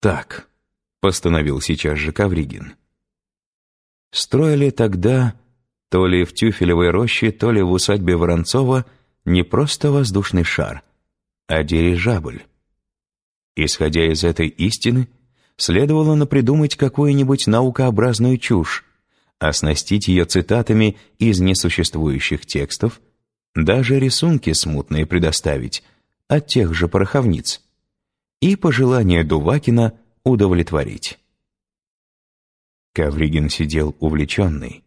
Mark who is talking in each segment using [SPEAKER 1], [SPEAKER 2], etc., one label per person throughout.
[SPEAKER 1] «Так», — постановил сейчас же Кавригин. Строили тогда, то ли в Тюфелевой роще, то ли в усадьбе Воронцова, не просто воздушный шар, а дирижабль. Исходя из этой истины, следовало напридумать какую-нибудь наукообразную чушь, оснастить ее цитатами из несуществующих текстов, даже рисунки смутные предоставить от тех же пороховниц и пожелание Дувакина удовлетворить. Ковригин сидел увлеченный,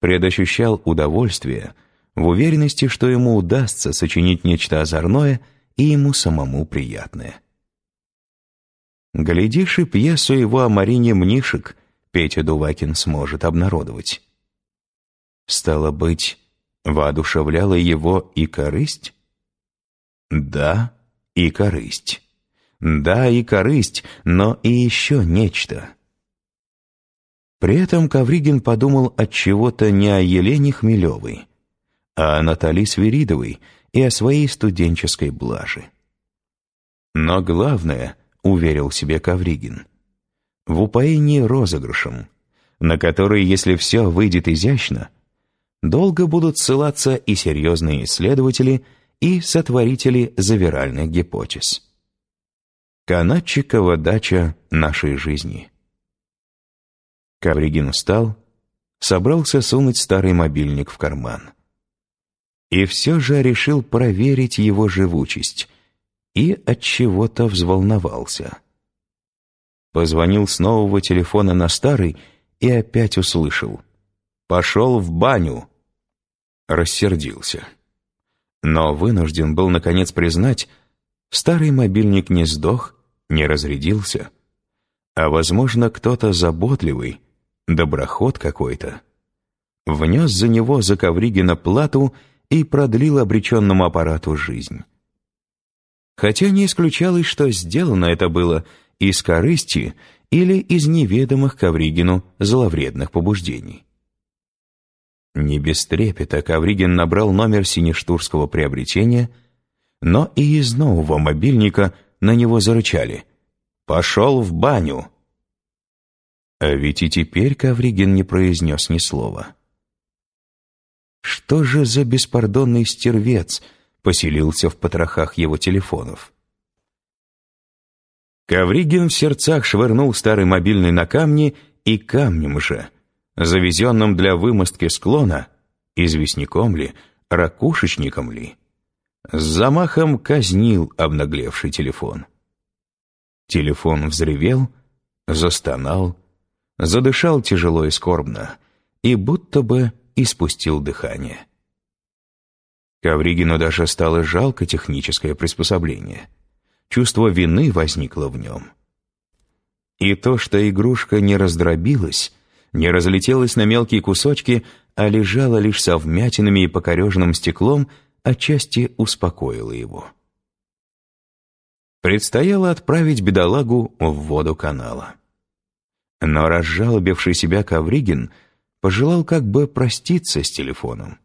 [SPEAKER 1] предощущал удовольствие в уверенности, что ему удастся сочинить нечто озорное и ему самому приятное. Глядишь, и пьесу его о Марине Мнишек Петя Дувакин сможет обнародовать. Стало быть, воодушевляла его и корысть? Да, и корысть. Да, и корысть, но и еще нечто. При этом Ковригин подумал от чего-то не о Елене Хмелевой, а о Натали Свиридовой и о своей студенческой блаже. Но главное, уверил себе Ковригин, в упоении розыгрышем, на который, если все выйдет изящно, долго будут ссылаться и серьезные исследователи, и сотворители завиральных гипотез. Канатчикова дача нашей жизни. Ковригин встал, собрался сунуть старый мобильник в карман. И все же решил проверить его живучесть и от чего-то взволновался. Позвонил с нового телефона на старый и опять услышал. «Пошел в баню!» Рассердился. Но вынужден был наконец признать, старый мобильник не сдох, не разрядился, а, возможно, кто-то заботливый, доброход какой-то, внес за него за Ковригина плату и продлил обреченному аппарату жизнь. Хотя не исключалось, что сделано это было из корысти или из неведомых Ковригину зловредных побуждений. Не без трепета Ковригин набрал номер синештурского приобретения, но и из нового мобильника на него зарычали. «Пошел в баню!» А ведь и теперь Ковригин не произнес ни слова. Что же за беспардонный стервец поселился в потрохах его телефонов? Ковригин в сердцах швырнул старый мобильный на камни и камнем же, завезенным для вымостки склона, известняком ли, ракушечником ли, с замахом казнил обнаглевший телефон. Телефон взревел, застонал, задышал тяжело и скорбно и будто бы испустил дыхание. Ковригину даже стало жалко техническое приспособление. Чувство вины возникло в нем. И то, что игрушка не раздробилась, не разлетелась на мелкие кусочки, а лежала лишь со вмятинами и покореженным стеклом, отчасти успокоило его. Предстояло отправить бедолагу в воду канала. Но разжалобивший себя Ковригин пожелал как бы проститься с телефоном.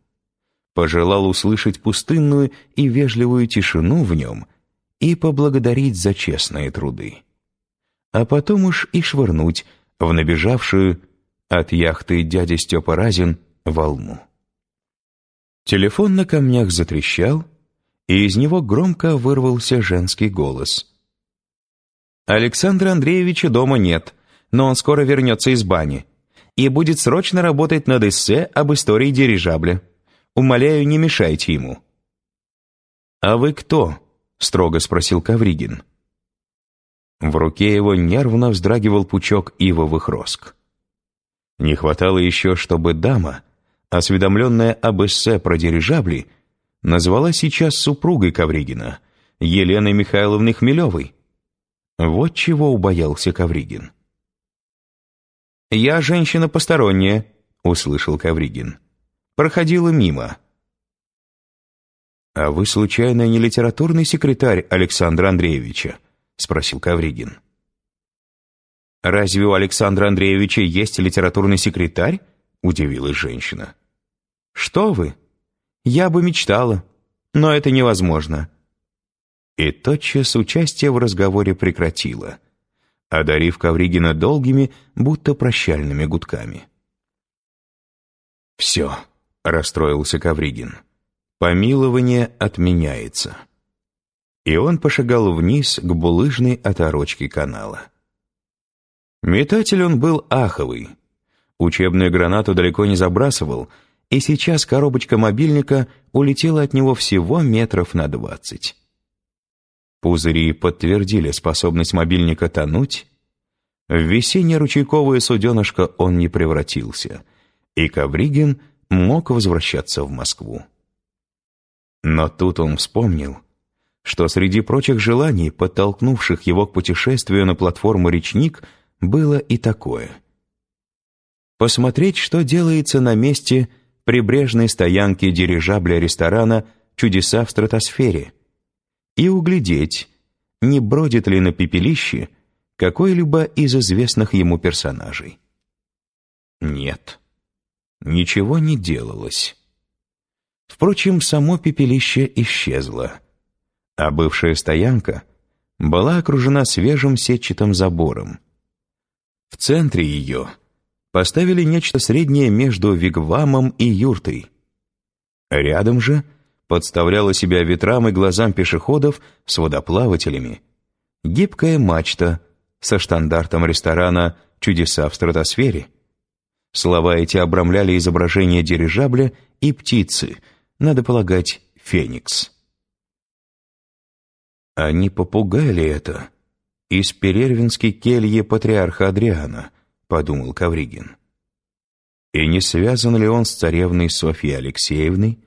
[SPEAKER 1] Пожелал услышать пустынную и вежливую тишину в нем и поблагодарить за честные труды. А потом уж и швырнуть в набежавшую от яхты дяди Степа Разин волну. Телефон на камнях затрещал, и из него громко вырвался женский голос. «Александра Андреевича дома нет», но он скоро вернется из бани и будет срочно работать над эссе об истории дирижабля. Умоляю, не мешайте ему». «А вы кто?» — строго спросил Кавригин. В руке его нервно вздрагивал пучок ивовых роск. Не хватало еще, чтобы дама, осведомленная об эссе про дирижабли, назвала сейчас супругой Кавригина, Еленой Михайловной Хмелевой. Вот чего убоялся Кавригин. «Я женщина посторонняя», — услышал Кавригин. «Проходила мимо». «А вы, случайно, не литературный секретарь Александра Андреевича?» — спросил Кавригин. «Разве у Александра Андреевича есть литературный секретарь?» — удивилась женщина. «Что вы? Я бы мечтала, но это невозможно». И тотчас участие в разговоре прекратила. одарив Ковригина долгими, будто прощальными гудками. «Все», — расстроился Ковригин, — «помилование отменяется». И он пошагал вниз к булыжной оторочке канала. Метатель он был аховый. Учебную гранату далеко не забрасывал, и сейчас коробочка мобильника улетела от него всего метров на двадцать. Пузыри подтвердили способность мобильника тонуть. В весеннее ручейковое суденышко он не превратился, и Ковригин мог возвращаться в Москву. Но тут он вспомнил, что среди прочих желаний, подтолкнувших его к путешествию на платформу «Речник», было и такое. Посмотреть, что делается на месте прибрежной стоянки дирижабля ресторана «Чудеса в стратосфере», и углядеть, не бродит ли на пепелище какой-либо из известных ему персонажей. Нет, ничего не делалось. Впрочем, само пепелище исчезло, а бывшая стоянка была окружена свежим сетчатым забором. В центре ее поставили нечто среднее между вигвамом и юртой. Рядом же — подставляла себя ветрам и глазам пешеходов с водоплавателями. Гибкая мачта со штандартом ресторана «Чудеса в стратосфере». Слова эти обрамляли изображение дирижабля и птицы, надо полагать, феникс. Они попугали это из перервинской кельи патриарха Адриана, подумал Кавригин. И не связан ли он с царевной Софьей Алексеевной,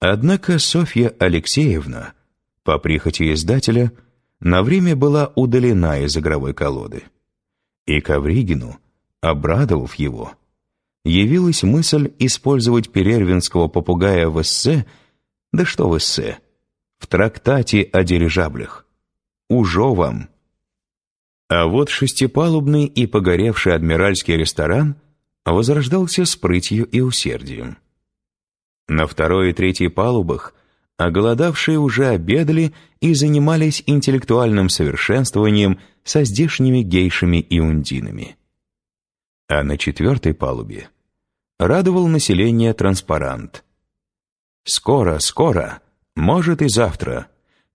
[SPEAKER 1] Однако Софья Алексеевна, по прихоти издателя, на время была удалена из игровой колоды. И Ковригину, обрадовав его, явилась мысль использовать перервинского попугая в эссе, да что в эссе, в трактате о дирижаблях. Ужо вам! А вот шестипалубный и погоревший адмиральский ресторан возрождался с прытью и усердием. На второй и третьей палубах оголодавшие уже обедали и занимались интеллектуальным совершенствованием со здешними гейшами и ундинами. А на четвертой палубе радовал население транспарант. «Скоро, скоро, может и завтра,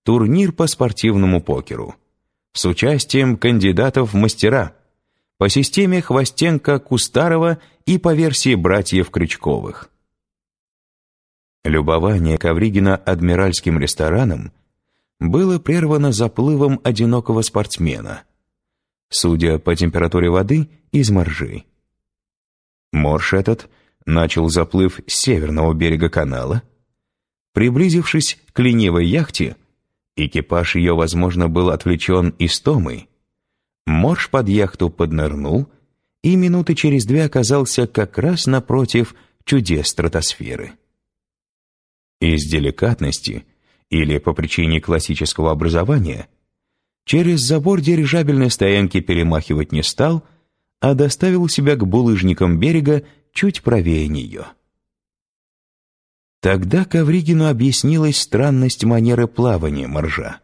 [SPEAKER 1] турнир по спортивному покеру с участием кандидатов в мастера по системе Хвостенко-Кустарова и по версии братьев Крючковых. Любование Ковригина адмиральским рестораном было прервано заплывом одинокого спортсмена, судя по температуре воды, из моржи. Морж этот начал заплыв с северного берега канала. Приблизившись к ленивой яхте, экипаж ее, возможно, был отвлечен истомой, Морж под яхту поднырнул и минуты через две оказался как раз напротив чудес стратосферы. Из деликатности или по причине классического образования через забор дирижабельной стоянки перемахивать не стал, а доставил себя к булыжникам берега чуть правее нее. Тогда Ковригину объяснилась странность манеры плавания моржа.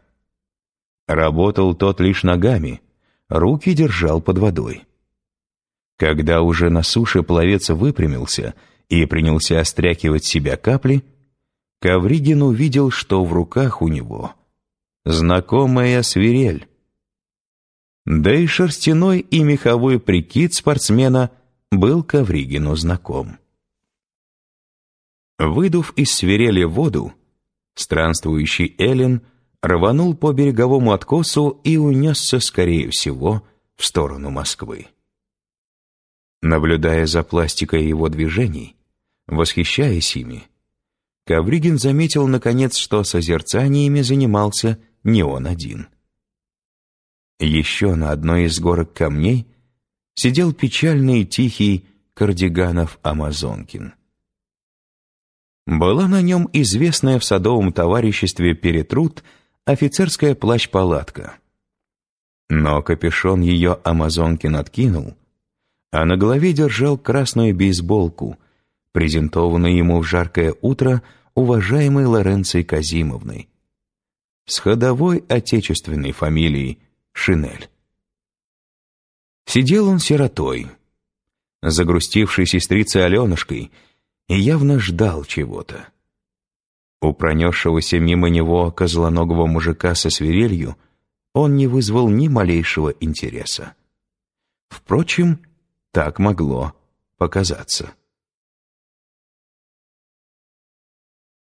[SPEAKER 1] Работал тот лишь ногами, руки держал под водой. Когда уже на суше пловец выпрямился и принялся острякивать себя капли, Ковригин увидел, что в руках у него знакомая свирель. Да и шерстяной и меховой прикид спортсмена был Ковригину знаком. Выдув из свирели воду, странствующий Эллен рванул по береговому откосу и унесся, скорее всего, в сторону Москвы. Наблюдая за пластикой его движений, восхищаясь ими, Ковригин заметил, наконец, что созерцаниями занимался не он один. Еще на одной из горок камней сидел печальный и тихий Кардиганов Амазонкин. Была на нем известная в садовом товариществе перетрут офицерская плащ-палатка. Но капюшон ее Амазонкин откинул, а на голове держал красную бейсболку, презентованную ему в жаркое утро уважаемой Лоренцией Казимовной с ходовой отечественной фамилией Шинель. Сидел он сиротой, загрустившей сестрицей Аленушкой, и явно ждал чего-то. У пронесшегося мимо него козлоногого мужика со свирелью он не вызвал ни малейшего интереса. Впрочем, так могло показаться.